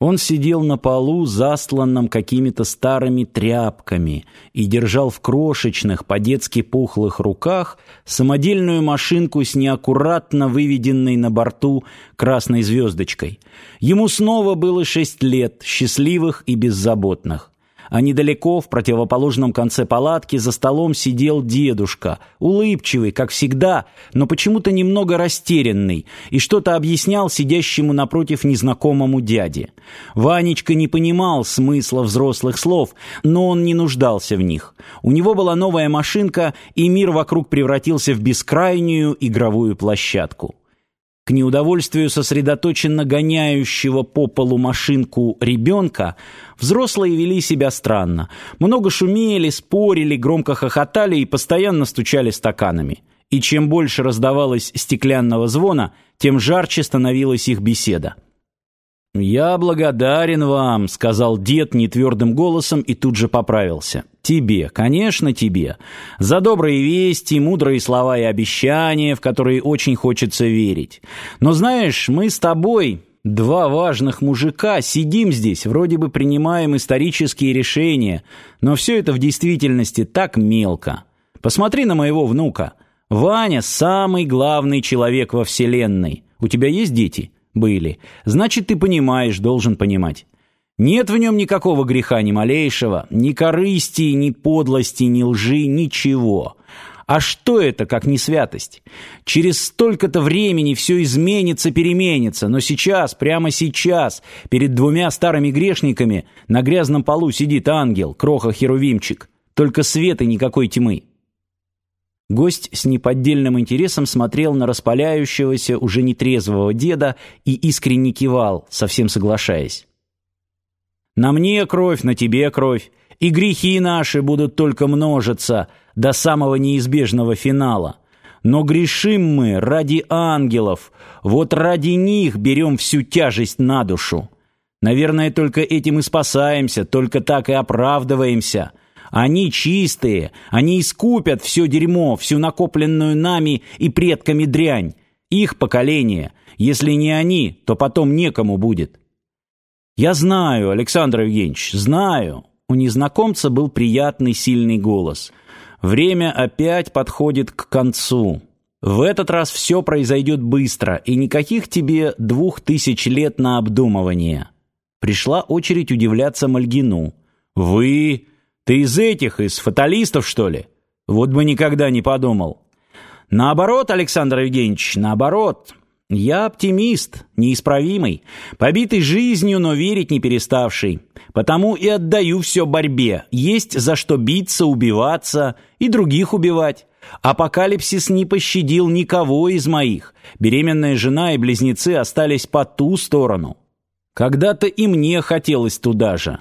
Он сидел на полу, застланном какими-то старыми тряпками, и держал в крошечных, по-детски пухлых руках самодельную машинку с неаккуратно выведенной на борту красной звездочкой. Ему снова было шесть лет, счастливых и беззаботных а недалеко, в противоположном конце палатки, за столом сидел дедушка, улыбчивый, как всегда, но почему-то немного растерянный, и что-то объяснял сидящему напротив незнакомому дяде. Ванечка не понимал смысла взрослых слов, но он не нуждался в них. У него была новая машинка, и мир вокруг превратился в бескрайнюю игровую площадку. К неудовольствию сосредоточенно гоняющего по полу машинку ребенка взрослые вели себя странно. Много шумели, спорили, громко хохотали и постоянно стучали стаканами. И чем больше раздавалось стеклянного звона, тем жарче становилась их беседа. «Я благодарен вам», — сказал дед нетвердым голосом и тут же поправился. «Тебе, конечно, тебе. За добрые вести, мудрые слова и обещания, в которые очень хочется верить. Но знаешь, мы с тобой, два важных мужика, сидим здесь, вроде бы принимаем исторические решения, но все это в действительности так мелко. Посмотри на моего внука. Ваня — самый главный человек во Вселенной. У тебя есть дети?» Были. Значит, ты понимаешь, должен понимать. Нет в нем никакого греха ни малейшего, ни корысти, ни подлости, ни лжи, ничего. А что это, как не святость? Через столько-то времени все изменится, переменится, но сейчас, прямо сейчас, перед двумя старыми грешниками на грязном полу сидит ангел, кроха-херувимчик. Только света никакой тьмы. Гость с неподдельным интересом смотрел на распаляющегося, уже нетрезвого деда и искренне кивал, совсем соглашаясь. «На мне кровь, на тебе кровь, и грехи наши будут только множиться до самого неизбежного финала. Но грешим мы ради ангелов, вот ради них берем всю тяжесть на душу. Наверное, только этим и спасаемся, только так и оправдываемся». Они чистые, они искупят все дерьмо, всю накопленную нами и предками дрянь. Их поколение. Если не они, то потом некому будет. Я знаю, Александр Евгеньевич, знаю. У незнакомца был приятный сильный голос. Время опять подходит к концу. В этот раз все произойдет быстро, и никаких тебе двух тысяч лет на обдумывание. Пришла очередь удивляться Мальгину. «Вы...» Ты из этих, из фаталистов, что ли? Вот бы никогда не подумал. Наоборот, Александр Евгеньевич, наоборот. Я оптимист, неисправимый, побитый жизнью, но верить не переставший. Потому и отдаю все борьбе. Есть за что биться, убиваться и других убивать. Апокалипсис не пощадил никого из моих. Беременная жена и близнецы остались по ту сторону. Когда-то и мне хотелось туда же.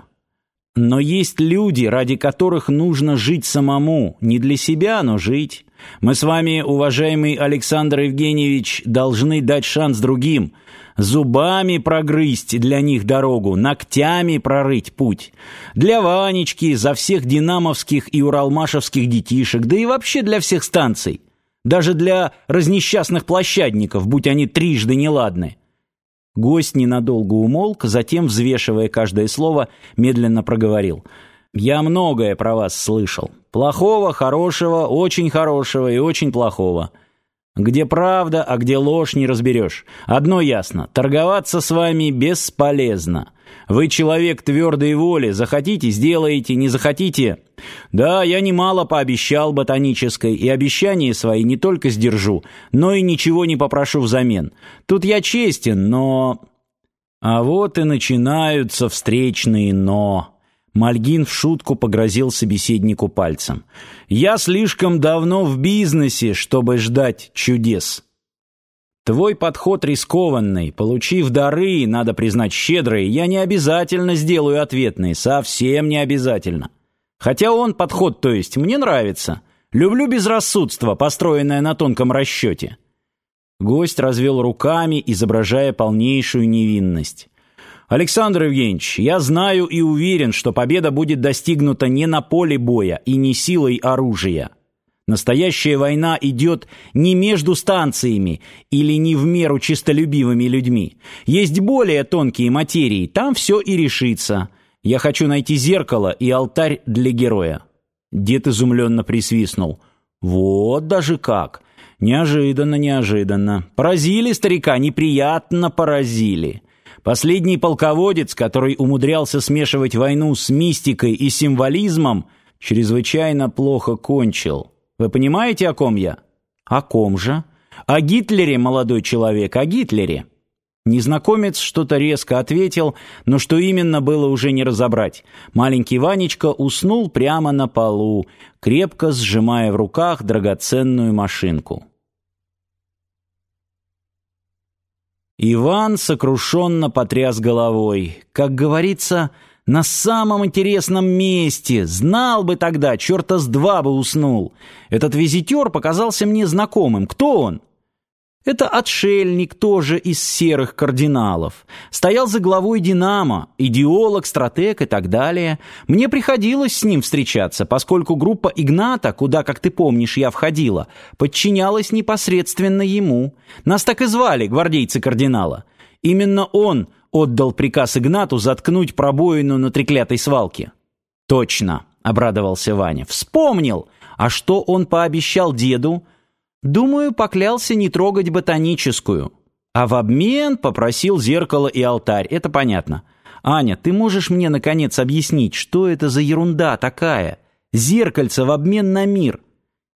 Но есть люди, ради которых нужно жить самому, не для себя, но жить. Мы с вами, уважаемый Александр Евгеньевич, должны дать шанс другим, зубами прогрызть для них дорогу, ногтями прорыть путь. Для Ванечки, за всех динамовских и уралмашевских детишек, да и вообще для всех станций. Даже для разнесчастных площадников, будь они трижды неладны. Гость ненадолго умолк, затем, взвешивая каждое слово, медленно проговорил. «Я многое про вас слышал. Плохого, хорошего, очень хорошего и очень плохого. Где правда, а где ложь, не разберешь. Одно ясно — торговаться с вами бесполезно. Вы человек твердой воли, захотите — сделаете, не захотите — да, я немало пообещал ботанической, и обещания свои не только сдержу, но и ничего не попрошу взамен. Тут я честен, но... А вот и начинаются встречные «но». Мальгин в шутку погрозил собеседнику пальцем. «Я слишком давно в бизнесе, чтобы ждать чудес». Твой подход рискованный. Получив дары, надо признать щедрые, я не обязательно сделаю ответные, совсем не обязательно. Хотя он, подход то есть, мне нравится. Люблю безрассудство, построенное на тонком расчете. Гость развел руками, изображая полнейшую невинность. Александр Евгеньевич, я знаю и уверен, что победа будет достигнута не на поле боя и не силой оружия. Настоящая война идет не между станциями или не в меру чистолюбивыми людьми. Есть более тонкие материи, там все и решится. Я хочу найти зеркало и алтарь для героя». Дед изумленно присвистнул. «Вот даже как! Неожиданно, неожиданно. Поразили старика, неприятно поразили». Последний полководец, который умудрялся смешивать войну с мистикой и символизмом, чрезвычайно плохо кончил. Вы понимаете, о ком я? О ком же? О Гитлере, молодой человек, о Гитлере. Незнакомец что-то резко ответил, но что именно было уже не разобрать. Маленький Ванечка уснул прямо на полу, крепко сжимая в руках драгоценную машинку. Иван сокрушенно потряс головой. Как говорится, на самом интересном месте. Знал бы тогда, черта с два бы уснул. Этот визитер показался мне знакомым. Кто он? Это отшельник тоже из серых кардиналов. Стоял за главой «Динамо», идеолог, стратег и так далее. Мне приходилось с ним встречаться, поскольку группа Игната, куда, как ты помнишь, я входила, подчинялась непосредственно ему. Нас так и звали, гвардейцы кардинала. Именно он отдал приказ Игнату заткнуть пробоину на треклятой свалке. «Точно», — обрадовался Ваня. «Вспомнил! А что он пообещал деду?» Думаю, поклялся не трогать ботаническую. А в обмен попросил зеркало и алтарь. Это понятно. Аня, ты можешь мне, наконец, объяснить, что это за ерунда такая? Зеркальце в обмен на мир.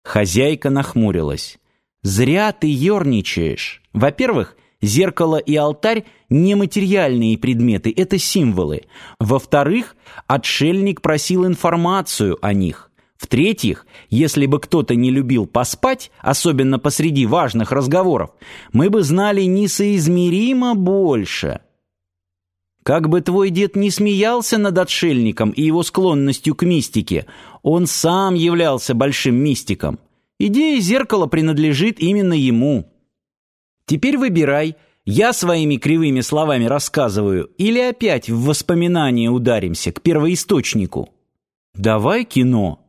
Хозяйка нахмурилась. Зря ты ерничаешь. Во-первых, зеркало и алтарь — нематериальные предметы, это символы. Во-вторых, отшельник просил информацию о них. В-третьих, если бы кто-то не любил поспать, особенно посреди важных разговоров, мы бы знали несоизмеримо больше. Как бы твой дед не смеялся над отшельником и его склонностью к мистике, он сам являлся большим мистиком. Идея зеркала принадлежит именно ему. Теперь выбирай, я своими кривыми словами рассказываю или опять в воспоминания ударимся к первоисточнику. Давай кино.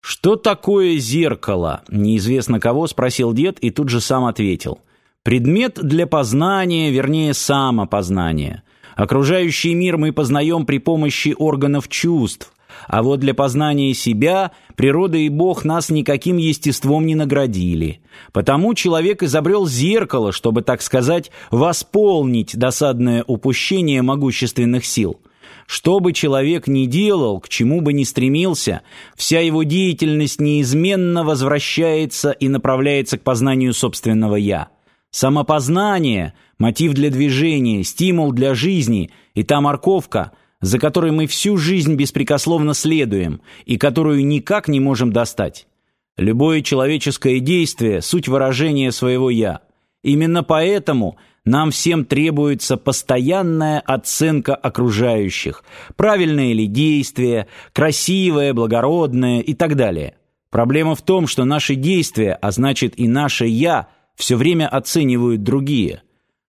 «Что такое зеркало?» — неизвестно кого спросил дед и тут же сам ответил. «Предмет для познания, вернее, самопознания. Окружающий мир мы познаем при помощи органов чувств, а вот для познания себя природа и Бог нас никаким естеством не наградили. Потому человек изобрел зеркало, чтобы, так сказать, восполнить досадное упущение могущественных сил». Что бы человек ни делал, к чему бы ни стремился, вся его деятельность неизменно возвращается и направляется к познанию собственного «я». Самопознание – мотив для движения, стимул для жизни, и та морковка, за которой мы всю жизнь беспрекословно следуем и которую никак не можем достать. Любое человеческое действие – суть выражения своего «я». Именно поэтому нам всем требуется постоянная оценка окружающих, правильное ли действие, красивое, благородное и так далее. Проблема в том, что наши действия, а значит и наше «я», все время оценивают другие.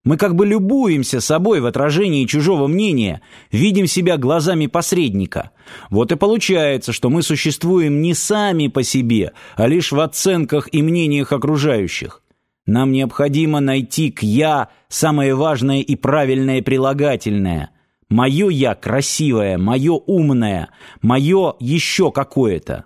Мы как бы любуемся собой в отражении чужого мнения, видим себя глазами посредника. Вот и получается, что мы существуем не сами по себе, а лишь в оценках и мнениях окружающих. Нам необходимо найти к «я» самое важное и правильное прилагательное. Мое «я» красивое, мое умное, мое еще какое-то.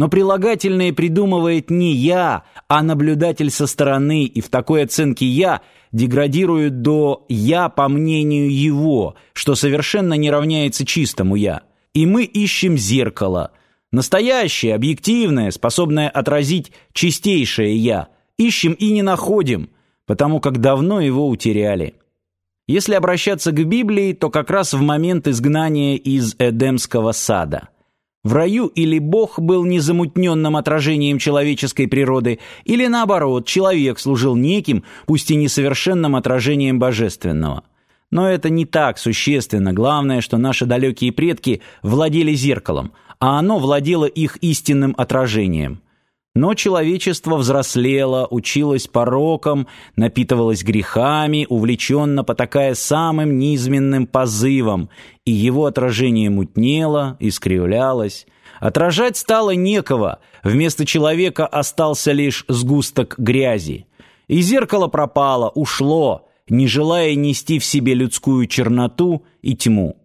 Но прилагательное придумывает не «я», а наблюдатель со стороны, и в такой оценке «я» деградирует до «я» по мнению его, что совершенно не равняется чистому «я». И мы ищем зеркало, настоящее, объективное, способное отразить чистейшее «я», Ищем и не находим, потому как давно его утеряли. Если обращаться к Библии, то как раз в момент изгнания из Эдемского сада. В раю или Бог был незамутненным отражением человеческой природы, или наоборот, человек служил неким, пусть и несовершенным отражением божественного. Но это не так существенно. Главное, что наши далекие предки владели зеркалом, а оно владело их истинным отражением. Но человечество взрослело, училось порокам, напитывалось грехами, увлеченно потакая самым низменным позывом, и его отражение мутнело, искривлялось. Отражать стало некого, вместо человека остался лишь сгусток грязи. И зеркало пропало, ушло, не желая нести в себе людскую черноту и тьму.